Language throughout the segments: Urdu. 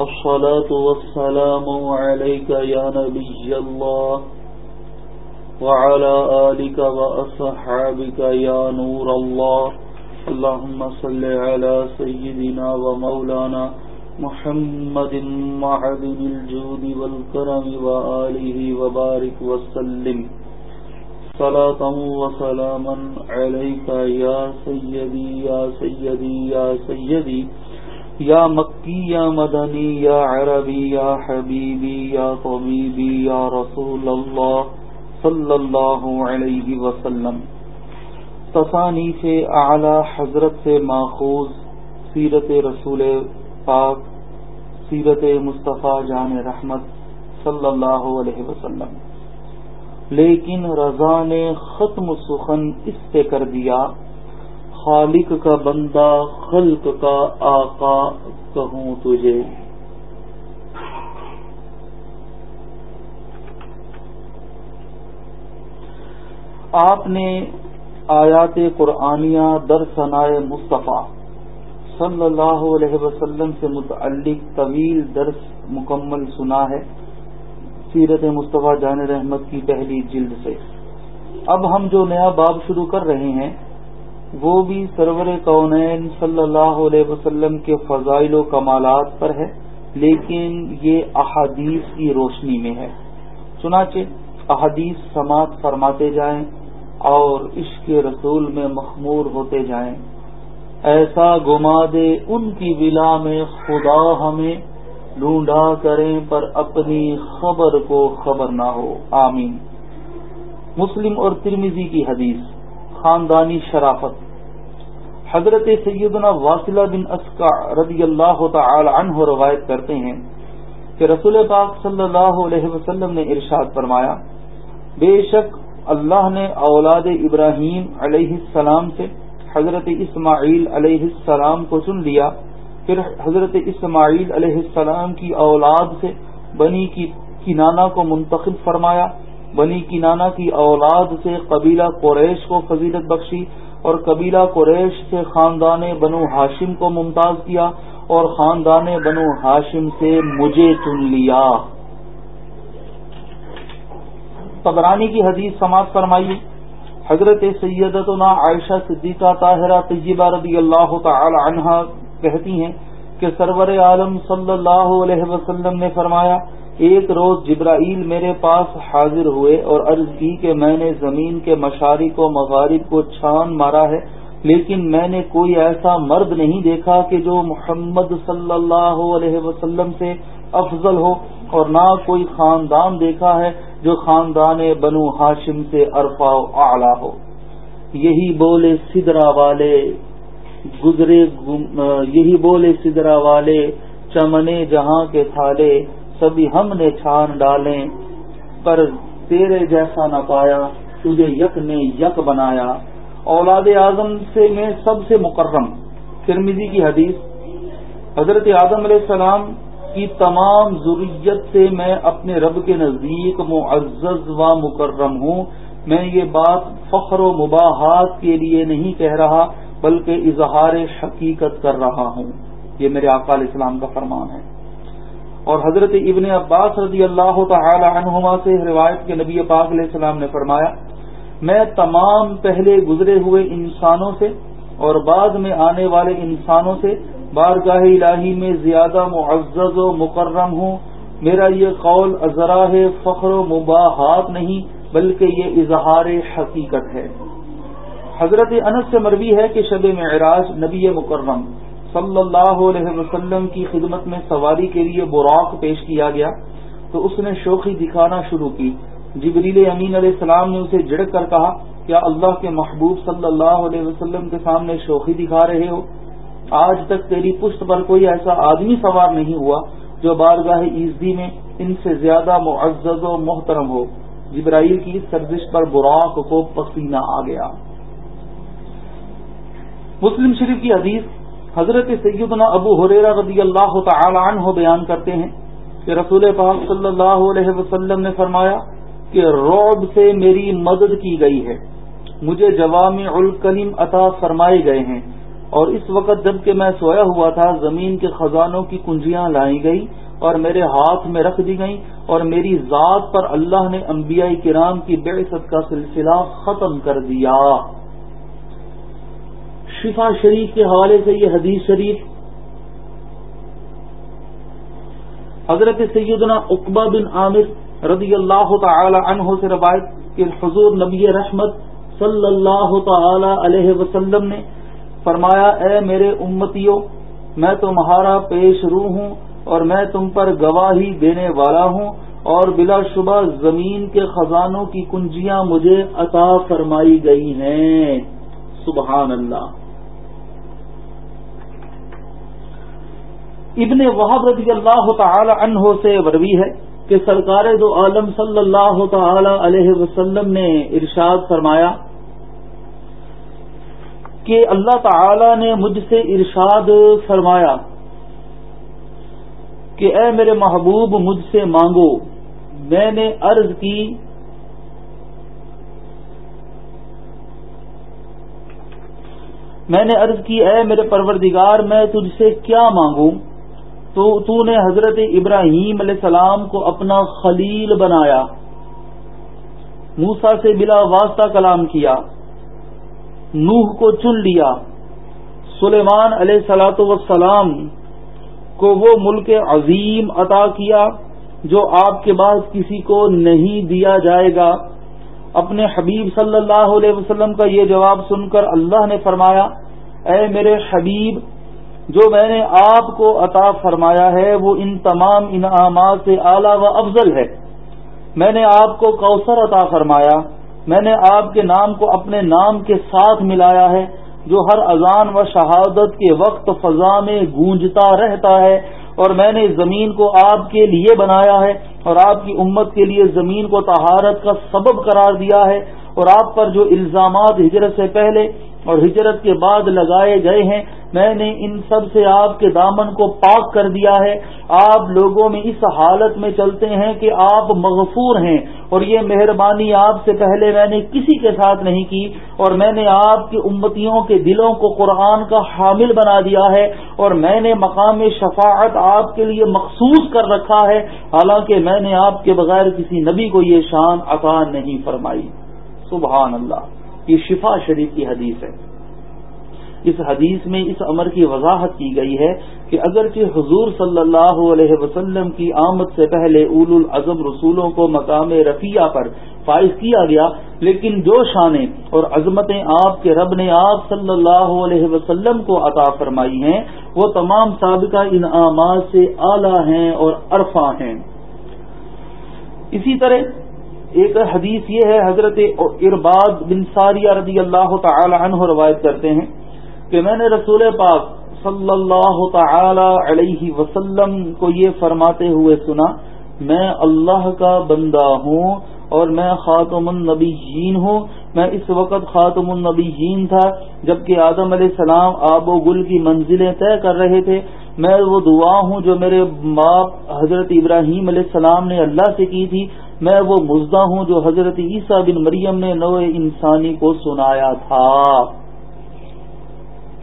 الصلاة والسلام عليك يا نبي الله وعلى آلك وأصحابك يا نور الله. اللهم صل على سيدنا ومولانا محمد معدن الجود والكرم وآله وبارك وسلم. صلاة وسلاما عليك يا سيدي يا سيدي يا سيدي يا سيدي. یا مکی، یا مدنی، یا عربی، یا حبیبی، یا طبیبی، یا رسول اللہ صلی اللہ علیہ وسلم۔ تصانی سے اعلی حضرت سے ماخوذ سیرت رسول پاک، سیرت مصطفیٰ جان رحمت صلی اللہ علیہ وسلم۔ لیکن رضا نے ختم سخن اس سے کر دیا۔ خالق کا بندہ، خلق کا آقا کہوں تجھے؟ آپ نے آیات قرآنیہ در ثنائے مصطفیٰ صلی اللہ علیہ وسلم سے متعلق طویل درس مکمل سنا ہے، سیرت مصطفیٰ جان رحمت کی پہلی جلد سے۔ اب ہم جو نیا باب شروع کر رہے ہیں وہ بھی سرور کونین صلی اللہ علیہ وسلم کے فضائل و کمالات پر ہے، لیکن یہ احادیث کی روشنی میں ہے۔ چنانچہ احادیث سماعت فرماتے جائیں اور عشق رسول میں مخمور ہوتے جائیں۔ ایسا گما دے ان کی ولا میں خدا ہمیں، ڈھونڈا کریں پر اپنی خبر کو خبر نہ ہو۔ آمین۔ مسلم اور ترمیزی کی حدیث، خاندانی شرافت۔ حضرت سیدنا واصلہ بن اسکا رضی اللہ تعالی عنہ روایت کرتے ہیں کہ رسول پاک صلی اللہ علیہ وسلم نے ارشاد فرمایا، بے شک اللہ نے اولاد ابراہیم علیہ السلام سے حضرت اسماعیل علیہ السلام کو چن لیا، پھر حضرت اسماعیل علیہ السلام کی اولاد سے بنی کی کنانا کو منتخب فرمایا، بنی کنانا کی اولاد سے قبیلہ قریش کو فضیلت بخشی اور قبیلہ قریش سے خاندان بنو ہاشم کو ممتاز کیا اور خاندان بنو ہاشم سے مجھے چن لیا۔ قبرانی کی حدیث سماعت فرمائی۔ حضرت سیدتنا عائشہ صدیقہ طاہرہ طیبہ رضی اللہ تعالی عنہا کہتی ہیں کہ سرور عالم صلی اللہ علیہ وسلم نے فرمایا ایک روز جبرائیل میرے پاس حاضر ہوئے اور عرض کی کہ میں نے زمین کے مشارق و مغارب کو چھان مارا ہے، لیکن میں نے کوئی ایسا مرد نہیں دیکھا کہ جو محمد صلی اللہ علیہ وسلم سے افضل ہو اور نہ کوئی خاندان دیکھا ہے جو خاندان بنو ہاشم سے ارفا اعلی ہو۔ یہی بولے سدرا والے گزرے یہی بولے سدرا والے چمنے جہاں کے تھالے سبھی ہم نے چھان ڈالے، پر تیرے جیسا نہ پایا، تجھے یک نے یک بنایا۔ اولاد اعظم سے میں سب سے مکرم۔ ترمیزی کی حدیث، حضرت اعظم علیہ السلام کی تمام ضروریت سے میں اپنے رب کے نزدیک معزز و مکرم ہوں۔ میں یہ بات فخر و مباحات کے لیے نہیں کہہ رہا، بلکہ اظہار حقیقت کر رہا ہوں۔ یہ میرے آقا علیہ السلام کا فرمان ہے۔ اور حضرت ابن عباس رضی اللہ تعالی عنہما سے روایت کے نبی پاک علیہ السلام نے فرمایا، میں تمام پہلے گزرے ہوئے انسانوں سے اور بعد میں آنے والے انسانوں سے بارگاہ الہی میں زیادہ معزز و مکرم ہوں۔ میرا یہ قول ازراہ فخر و مباحات نہیں، بلکہ یہ اظہار حقیقت ہے۔ حضرت انس سے مروی ہے کہ شب معراج نبی مکرم صلی اللہ علیہ وسلم کی خدمت میں سواری کے لیے براق پیش کیا گیا تو اس نے شوخی دکھانا شروع کی۔ جبریل امین علیہ السلام نے اسے جھڑک کر کہا، کیا اللہ کے محبوب صلی اللہ علیہ وسلم کے سامنے شوخی دکھا رہے ہو؟ آج تک تیری پشت پر کوئی ایسا آدمی سوار نہیں ہوا جو بارگاہ عیزدی میں ان سے زیادہ معزز و محترم ہو۔ جبرائیل کی سرزش پر براق کو پسینہ آ گیا۔ مسلم شریف کی حدیث حضرت سیدنا ابو حریرہ رضی اللہ تعالی عنہ بیان کرتے ہیں کہ رسول پاک صلی اللہ علیہ وسلم نے فرمایا کہ روب سے میری مدد کی گئی ہے۔ مجھے جوامع الکلیم عطا فرمائے گئے ہیں۔ اور اس وقت جبکہ میں سویا ہوا تھا، زمین کے خزانوں کی کنجیاں لائی گئی اور میرے ہاتھ میں رکھ دی گئیں اور میری ذات پر اللہ نے انبیاء کرام کی بعثت کا سلسلہ ختم کر دیا۔ شفا شریف کے حوالے سے یہ حدیث شریف حضرت سیدنا اقبا بن عامر رضی اللہ تعالی عنہ سے روایت کہ حضور نبی رحمت صلی اللہ تعالی علیہ وسلم نے فرمایا، اے میرے امتیوں، میں تمہارا پیش رو ہوں اور میں تم پر گواہی دینے والا ہوں اور بلا شبہ زمین کے خزانوں کی کنجیاں مجھے عطا فرمائی گئی ہیں۔ سبحان اللہ۔ ابن وحب رضی اللہ تعالی عنہ سے وروی ہے کہ سرکار دو عالم صلی اللہ تعالی علیہ وسلم نے ارشاد فرمایا کہ اللہ تعالی نے مجھ سے ارشاد فرمایا کہ اے میرے محبوب مجھ سے مانگو۔ میں نے عرض کی میں نے عرض کی، اے میرے پروردگار، میں تجھ سے کیا مانگوں؟ تو تو نے حضرت ابراہیم علیہ السلام کو اپنا خلیل بنایا۔ موسا سے بلا واسطہ کلام کیا۔ نوح کو چن لیا۔ سلیمان علیہ سلاۃ وسلام کو وہ ملک عظیم عطا کیا جو آپ کے بعد کسی کو نہیں دیا جائے گا۔ اپنے حبیب صلی اللہ علیہ وسلم کا یہ جواب سن کر اللہ نے فرمایا، اے میرے حبیب جو میں نے آپ کو عطا فرمایا ہے وہ ان تمام انعامات سے اعلیٰ و افضل ہے۔ میں نے آپ کو کوثر عطا فرمایا۔ میں نے آپ کے نام کو اپنے نام کے ساتھ ملایا ہے، جو ہر اذان و شہادت کے وقت فضا میں گونجتا رہتا ہے۔ اور میں نے زمین کو آپ کے لیے بنایا ہے اور آپ کی امت کے لیے زمین کو تہارت کا سبب قرار دیا ہے۔ اور آپ پر جو الزامات ہجرت سے پہلے اور ہجرت کے بعد لگائے گئے ہیں۔ میں نے ان سب سے آپ کے دامن کو پاک کر دیا ہے۔ آپ لوگوں میں اس حالت میں چلتے ہیں کہ آپ مغفور ہیں۔ اور یہ مہربانی آپ سے پہلے میں نے کسی کے ساتھ نہیں کی۔ اور میں نے آپ کی امتیوں کے دلوں کو قرآن کا حامل بنا دیا ہے۔ اور میں نے مقام شفاعت آپ کے لیے مخصوص کر رکھا ہے۔ حالانکہ میں نے آپ کے بغیر کسی نبی کو یہ شان عطا نہیں فرمائی۔ سبحان اللہ۔ یہ شفا شریف کی حدیث ہے۔ اس حدیث میں اس امر کی وضاحت کی گئی ہے کہ اگرچہ حضور صلی اللہ علیہ وسلم کی آمد سے پہلے اول العظم رسولوں کو مقام رفیہ پر فائز کیا گیا، لیکن جو شانیں اور عظمتیں آپ کے رب نے آپ صلی اللہ علیہ وسلم کو عطا فرمائی ہیں، وہ تمام سابقہ انعامات سے اعلی ہیں اور عرفا ہیں۔ اسی طرح ایک حدیث یہ ہے، حضرت ارباد بن ساریہ رضی اللہ تعالی عنہ روایت کرتے ہیں کہ میں نے رسول پاک صلی اللہ تعالی علیہ وسلم کو یہ فرماتے ہوئے سنا، میں اللہ کا بندہ ہوں اور میں خاتم النبیین ہوں۔ میں اس وقت خاتم النبیین تھا جبکہ آدم علیہ السلام آب و گل کی منزلیں طے کر رہے تھے۔ میں وہ دعا ہوں جو میرے باپ حضرت ابراہیم علیہ السلام نے اللہ سے کی تھی۔ میں وہ مزدہ ہوں جو حضرت عیسیٰ بن مریم نے نو انسانی کو سنایا تھا۔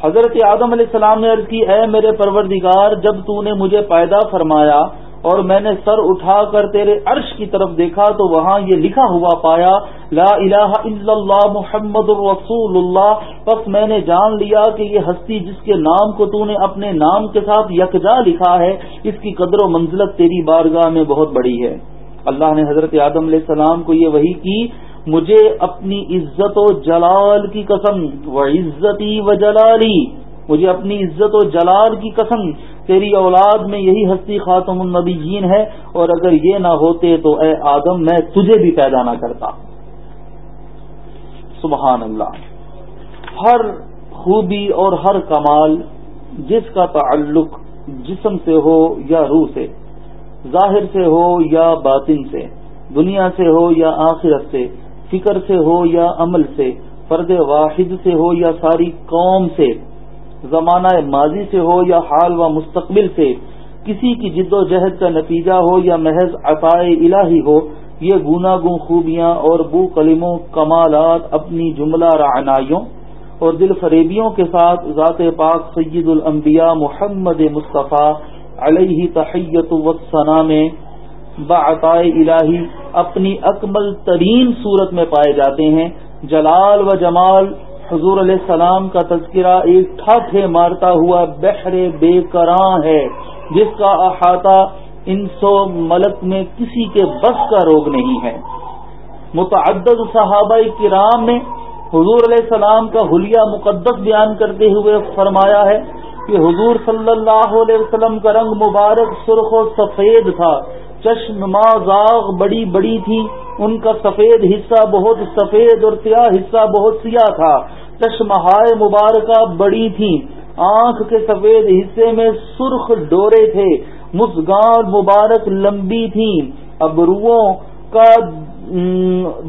حضرت آدم علیہ السلام نے عرض کی، اے میرے پروردگار، جب تو نے مجھے پیدا فرمایا اور میں نے سر اٹھا کر تیرے عرش کی طرف دیکھا، تو وہاں یہ لکھا ہوا پایا، لا الہ الا اللہ محمد الرسول اللہ۔ بس میں نے جان لیا کہ یہ ہستی جس کے نام کو تو نے اپنے نام کے ساتھ یکجا لکھا ہے، اس کی قدر و منزلت تیری بارگاہ میں بہت بڑی ہے۔ اللہ نے حضرت آدم علیہ السلام کو یہ وہی کی، مجھے اپنی عزت و جلال کی قسم و عزتی و جلالی، مجھے اپنی عزت و جلال کی قسم، تیری اولاد میں یہی ہستی خاتم النبی جین ہے، اور اگر یہ نہ ہوتے تو اے آدم، میں تجھے بھی پیدا نہ کرتا۔ سبحان اللہ۔ ہر خوبی اور ہر کمال جس کا تعلق جسم سے ہو یا روح سے ظاہر سے ہو یا باطن سے، دنیا سے ہو یا آخرت سے، فکر سے ہو یا عمل سے، فرد واحد سے ہو یا ساری قوم سے، زمانہ ماضی سے ہو یا حال و مستقبل سے، کسی کی جد و جہد کا نتیجہ ہو یا محض عطائے الہی ہو، یہ گناگوں خوبیاں اور بو کلموں، کمالات اپنی جملہ رعنائیوں اور دل فریبیوں کے ساتھ ذات پاک سید الانبیاء محمد مصطفیٰ علیہ تحیت وسنا میں بعطائے الہی اپنی اکمل ترین صورت میں پائے جاتے ہیں۔ جلال و جمال، حضور علیہ السلام کا تذکرہ ایک ٹھک ہے مارتا ہوا بحر بے کراں ہے، جس کا احاطہ ان سو ملک میں کسی کے بس کا روگ نہیں ہے۔ متعدد صحابہ کرام نے حضور علیہ السلام کا حلیہ مقدس بیان کرتے ہوئے فرمایا ہے کہ حضور صلی اللہ علیہ وسلم کا رنگ مبارک، سرخ و سفید تھا۔ چشم ماغ بڑی بڑی تھی۔ ان کا سفید حصہ بہت سفید اور سیاہ حصہ بہت سیاہ تھا۔ چشمہائے مبارکہ بڑی تھی۔ آنکھ کے سفید حصے میں سرخ ڈورے تھے۔ مسگان مبارک لمبی تھی ابروؤں کا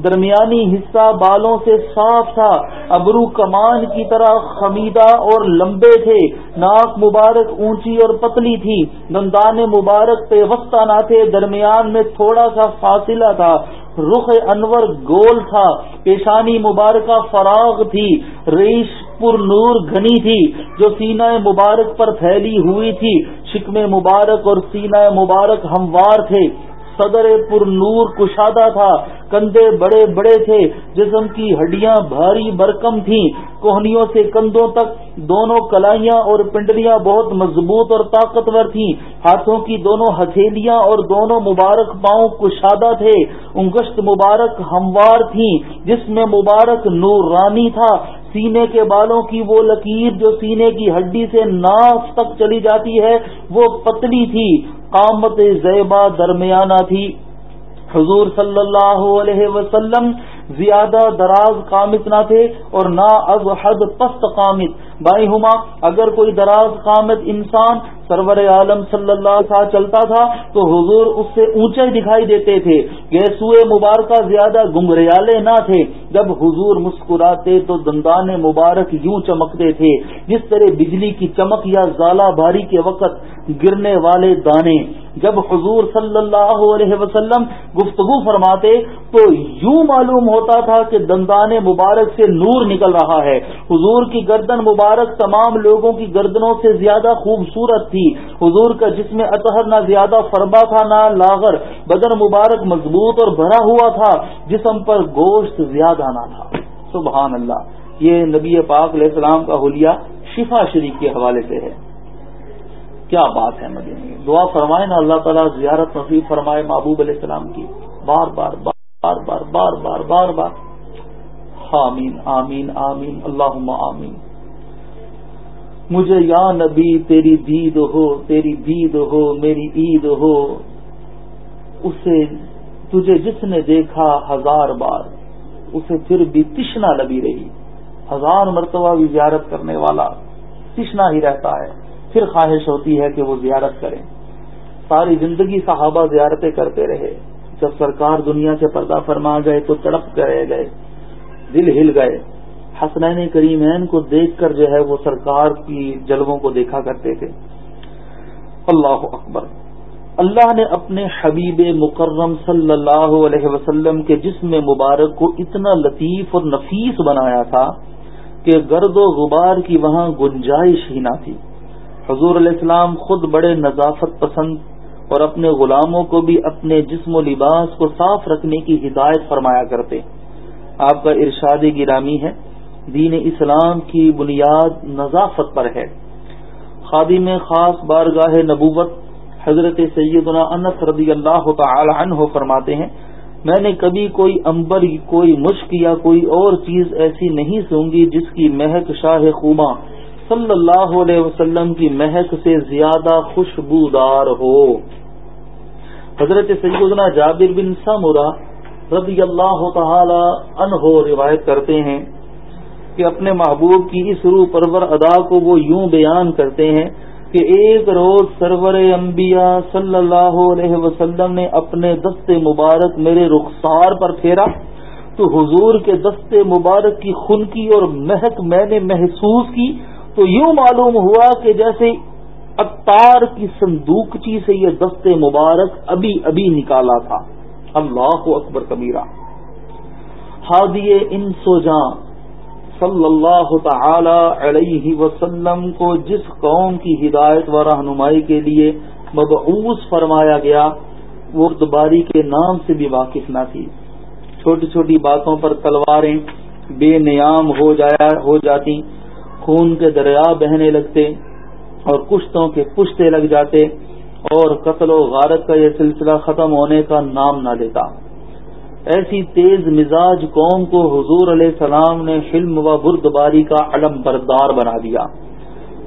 درمیانی حصہ بالوں سے صاف تھا۔ ابرو کمان کی طرح خمیدہ اور لمبے تھے۔ ناک مبارک اونچی اور پتلی تھی۔ دندان مبارک پیوستہ نہ تھے۔ درمیان میں تھوڑا سا فاصلہ تھا۔ رخ انور گول تھا۔ پیشانی مبارکہ فراغ تھی۔ ریش پر نور گھنی تھی۔ جو سینہ مبارک پر پھیلی ہوئی تھی۔ شکم مبارک اور سینہ مبارک ہموار تھے۔ صدر پر نور کشادہ تھا۔ کندھے بڑے بڑے تھے، جسم کی ہڈیاں بھاری برکم تھیں۔ کوہنیوں سے کندھوں تک دونوں کلائیاں اور پنڈلیاں بہت مضبوط اور طاقتور تھیں۔ ہاتھوں کی دونوں ہتھیلیاں اور دونوں مبارک پاؤں کشادہ تھے۔ انگشت مبارک ہموار تھیں، جس میں مبارک نور رانی تھا۔ سینے کے بالوں کی وہ لکیر جو سینے کی ہڈی سے ناف تک چلی جاتی ہے، وہ پتلی تھی، قامت زیبہ درمیانہ تھی۔ حضور صلی اللہ علیہ وسلم زیادہ دراز قامت نہ تھے اور نہ از حد پست قامت۔ بائی ہما اگر کوئی دراز قامت انسان سرور عالم صلی اللہ ساتھ چلتا تھا تو حضور اس سے اونچے دکھائی دیتے تھے۔ گیسوئے مبارکہ زیادہ گمریالے نہ تھے۔ جب حضور مسکراتے تو دندان مبارک یوں چمکتے تھے، جس طرح بجلی کی چمک یا زالہ باری کے وقت گرنے والے دانے۔ جب حضور صلی اللہ علیہ وسلم گفتگو فرماتے تو یوں معلوم ہو ہوتا تھا کہ دندان مبارک سے نور نکل رہا ہے۔ حضور کی گردن مبارک تمام لوگوں کی گردنوں سے زیادہ خوبصورت تھی۔ حضور کا جسم اطہر نہ زیادہ فربا تھا نہ لاغر، بدن مبارک مضبوط اور بھرا ہوا تھا، جسم پر گوشت زیادہ نہ تھا۔ سبحان اللہ، یہ نبی پاک علیہ السلام کا حلیہ شفا شریف کے حوالے سے ہے۔ کیا بات ہے مدینہ؟ دعا فرمائے نا اللہ تعالیٰ زیارت نصیب فرمائے محبوب علیہ السلام کی۔ بار بار بار۔ بار بار بار بار بار بار۔ آمین آمین آمین اللہ آمین۔ مجھے یا نبی، تیری دید ہو، تیری دید ہو، میری عید ہو، اسے، تجھے جس نے دیکھا ہزار بار، اسے پھر بھی تشنا لگی رہی۔ ہزار مرتبہ بھی زیارت کرنے والا تشنا ہی رہتا ہے۔ پھر خواہش ہوتی ہے کہ وہ زیارت کریں ساری زندگی صحابہ زیارتیں کرتے رہے۔ جب سرکار دنیا سے پردہ فرما گئے تو تڑپ کرے گئے، دل ہل گئے۔ حسنین کریمین کو دیکھ کر جو ہے وہ سرکار کی جلووں کو دیکھا کرتے تھے۔ اللہ اکبر۔ اللہ نے اپنے حبیب مکرم صلی اللہ علیہ وسلم کے جسم مبارک کو اتنا لطیف اور نفیس بنایا تھا کہ گرد و غبار کی وہاں گنجائش ہی نہ تھی۔ حضور علیہ السلام خود بڑے نظافت پسند اور اپنے غلاموں کو بھی اپنے جسم و لباس کو صاف رکھنے کی ہدایت فرمایا کرتے۔ آپ کا ارشاد گرامی ہے، دین اسلام کی بنیاد نظافت پر ہے۔ خادی میں خاص بارگاہ نبوت حضرت سیدنا انس رضی اللہ تعالی عنہ فرماتے ہیں، میں نے کبھی کوئی امبر کوئی مشک یا کوئی اور چیز ایسی نہیں سونگی جس کی مہک شاہ خوما صلی اللہ علیہ وسلم کی مہک سے زیادہ خوشبودار ہو۔ حضرت سیدنا جابر بن سمورا رضی اللہ تعالی عنہ روایت کرتے ہیں کہ اپنے محبوب کی اس روح پرور ادا کو وہ یوں بیان کرتے ہیں کہ ایک روز سرور انبیاء صلی اللہ علیہ وسلم نے اپنے دست مبارک میرے رخسار پر پھیرا تو حضور کے دست مبارک کی خنکی اور مہک میں نے محسوس کی تو یوں معلوم ہوا کہ جیسے اتار کی صندوقچی سے یہ دست مبارک ابھی ابھی نکالا تھا۔ اللہ اکبر کبیرہ۔ ہادی ان سو جان صلی اللہ تعالی علیہ وسلم کو جس قوم کی ہدایت و رہنمائی کے لیے مبعوث فرمایا گیا وہ دباری کے نام سے بھی واقف نہ تھی۔ چھوٹی چھوٹی باتوں پر تلواریں بے نیام ہو جایا، ہو جاتی۔ خون کے دریا بہنے لگتے۔ اور کشتوں کے پشتے لگ جاتے اور قتل و غارت کا یہ سلسلہ ختم ہونے کا نام نہ لیتا۔ ایسی تیز مزاج قوم کو حضور علیہ السلام نے حلم و بردباری کا علم بردار بنا دیا۔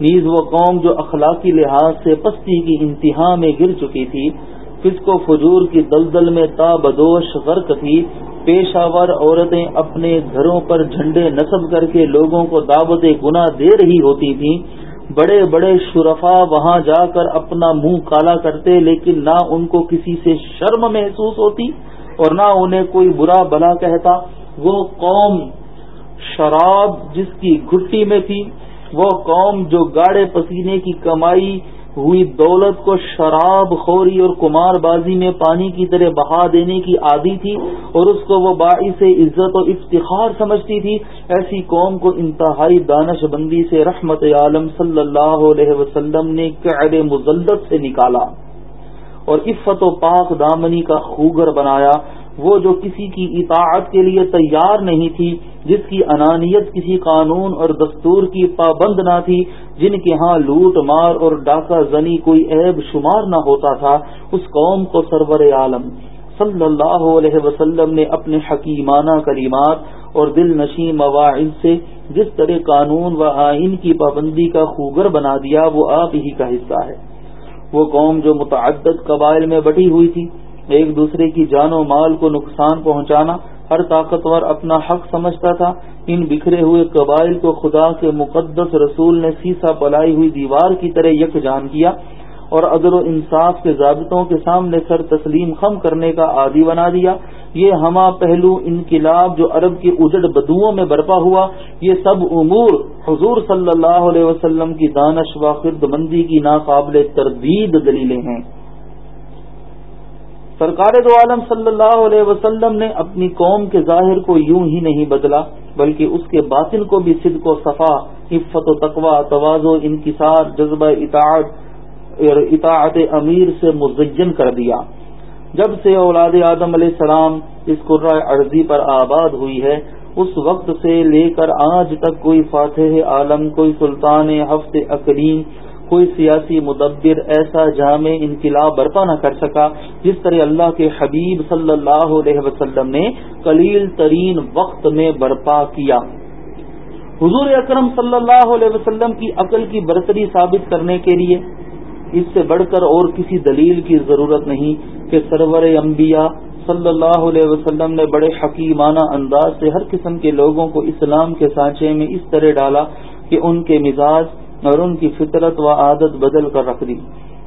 نیز وہ قوم جو اخلاقی لحاظ سے پستی کی انتہا میں گر چکی تھی، فسق و فجور کی دلدل میں تا بدوش غرق تھی پیشہ ور عورتیں اپنے گھروں پر جھنڈے نصب کر کے لوگوں کو دعوت گنا دے رہی ہوتی تھیں بڑے بڑے شرفا وہاں جا کر اپنا منہ کالا کرتے، لیکن نہ ان کو کسی سے شرم محسوس ہوتی اور نہ انہیں کوئی برا بلا کہتا۔ وہ قوم شراب جس کی گھٹی میں تھی، وہ قوم جو گاڑے پسینے کی کمائی ہوئی دولت کو شراب خوری اور کمار بازی میں پانی کی طرح بہا دینے کی عادی تھی اور اس کو وہ باعث عزت و افتخار سمجھتی تھی، ایسی قوم کو انتہائی دانش بندی سے رحمت عالم صلی اللہ علیہ وسلم نے قعر مزلت سے نکالا اور عفت و پاک دامنی کا خوگر بنایا وہ جو کسی کی اطاعت کے لیے تیار نہیں تھی، جس کی انانیت کسی قانون اور دستور کی پابند نہ تھی، جن کے ہاں لوٹ مار اور ڈاکہ زنی کوئی عیب شمار نہ ہوتا تھا، اس قوم کو سرور عالم۔ صلی اللہ علیہ وسلم نے اپنے حکیمانہ کریمات اور دل نشیں مواعظ سے جس طرح قانون و آئین کی پابندی کا خوگر بنا دیا، وہ آپ ہی کا حصہ ہے۔ وہ قوم جو متعدد قبائل میں بٹی ہوئی تھی۔ ایک دوسرے کی جان و مال کو نقصان پہنچانا، ہر طاقتور اپنا حق سمجھتا تھا۔ ان بکھرے ہوئے قبائل کو خدا کے مقدس رسول نے سیسا پلائی ہوئی دیوار کی طرح یک جان کیا اور عدل و انصاف کے ضابطوں کے سامنے سر تسلیم خم کرنے کا عادی بنا دیا۔ یہ ہما پہلو انقلاب جو عرب کی اجڑ بدوؤں میں برپا ہوا، یہ سب امور حضور صلی اللہ علیہ وسلم کی دانش و خرد مندی کی ناقابل تردید دلیلیں ہیں۔ سرکار دو عالم صلی اللہ علیہ وسلم نے اپنی قوم کے ظاہر کو یوں ہی نہیں بدلا، بلکہ اس کے باطن کو بھی صدق و صفا، عفت و تقوا توازو، انکسار، جذبہ، اطاعت اطاعت امیر سے مزین کر دیا۔ جب سے اولاد آدم علیہ السلام اس قرآ عرضی پر آباد ہوئی ہے، اس وقت سے لے کر آج تک کوئی فاتح عالم، کوئی سلطان ہفت اقلیم کوئی سیاسی مدبر ایسا جامع انقلاب برپا نہ کر سکا جس طرح اللہ کے حبیب صلی اللہ علیہ وسلم نے قلیل ترین وقت میں برپا کیا۔ حضور اکرم صلی اللہ علیہ وسلم کی عقل کی برتری ثابت کرنے کے لیے اس سے بڑھ کر اور کسی دلیل کی ضرورت نہیں کہ سرور انبیاء صلی اللہ علیہ وسلم نے بڑے حکیمانہ انداز سے ہر قسم کے لوگوں کو اسلام کے سانچے میں اس طرح ڈالا کہ ان کے مزاج اور ان کی فطرت و عادت بدل کر رکھ دی۔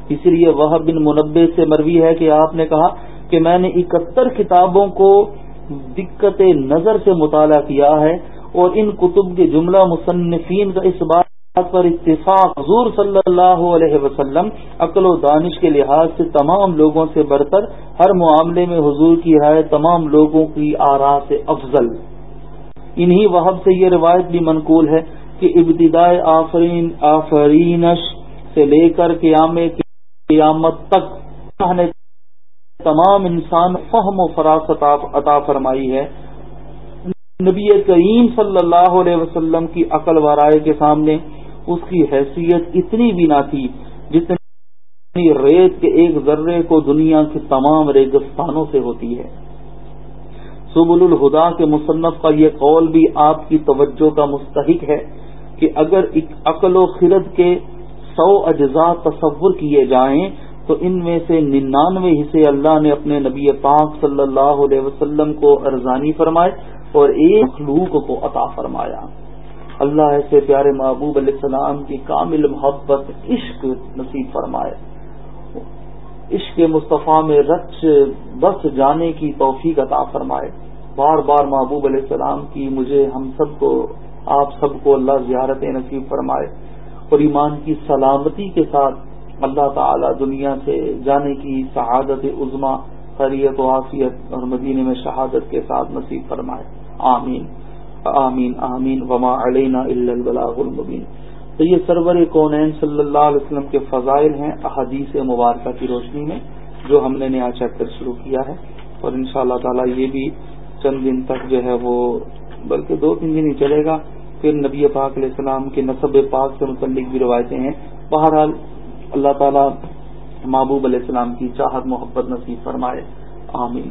اسی لیے وہ بن منبع سے مروی ہے کہ آپ نے کہا کہ میں نے اکہتر کتابوں کو دقت نظر سے مطالعہ کیا ہے اور ان کتب کے جملہ مصنفین کا اس بات پر اتفاق حضور صلی اللہ علیہ وسلم عقل و دانش کے لحاظ سے تمام لوگوں سے برتر، ہر معاملے میں حضور کی رائے تمام لوگوں کی آرا سے افضل۔ انہی وحب سے یہ روایت بھی منقول ہے۔ کہ ابتدائے آفرین آفرینش سے لے کر قیام قیامت تک نے تمام انسان فہم و فراست عطا فرمائی ہے۔ نبی کریم صلی اللہ علیہ وسلم کی عقل و رائے کے سامنے اس کی حیثیت اتنی بھی نہ تھی جتنی ریت کے ایک ذرے کو دنیا کے تمام ریگستانوں سے ہوتی ہے۔ سبل الہدا کے مصنف کا یہ قول بھی آپ کی توجہ کا مستحق ہے۔ کہ اگر عقل و خرد کے سو اجزاء تصور کیے جائیں، تو ان میں سے ننانوے حصے اللہ نے اپنے نبی پاک صلی اللہ علیہ وسلم کو ارزانی فرمائے اور ایک مخلوق کو عطا فرمایا۔ اللہ ایسے پیارے محبوب علیہ السلام کی کامل محبت، عشق نصیب فرمائے۔ عشق مصطفیٰ میں رچ بس جانے کی توفیق عطا فرمائے۔ بار بار محبوب علیہ السلام کی مجھے ہم سب کو آپ سب کو اللہ زیارت نصیب فرمائے اور ایمان کی سلامتی کے ساتھ اللہ تعالی دنیا سے جانے کی شہادت عظما خریت و عافیت اور مدینے میں شہادت کے ساتھ نصیب فرمائے۔ آمین۔ آمین۔ آمین۔ وما علینا البلاغ المبین۔ تو یہ سرور کونین صلی اللہ علیہ وسلم کے فضائل ہیں احادیث مبارکہ کی روشنی میں، جو ہم نے نیا چیپٹر شروع کیا ہے۔ اور ان شاء اللہ تعالیٰ یہ بھی چند دن تک جو ہے وہ، بلکہ دو تین دن ہی چلے گا۔ پھر نبی پاک علیہ السلام کے نصب پاک سے متعلق بھی روایتیں ہیں۔ بہرحال اللہ تعالی محبوب علیہ السلام کی چاہت محبت نصیب فرمائے۔ آمین۔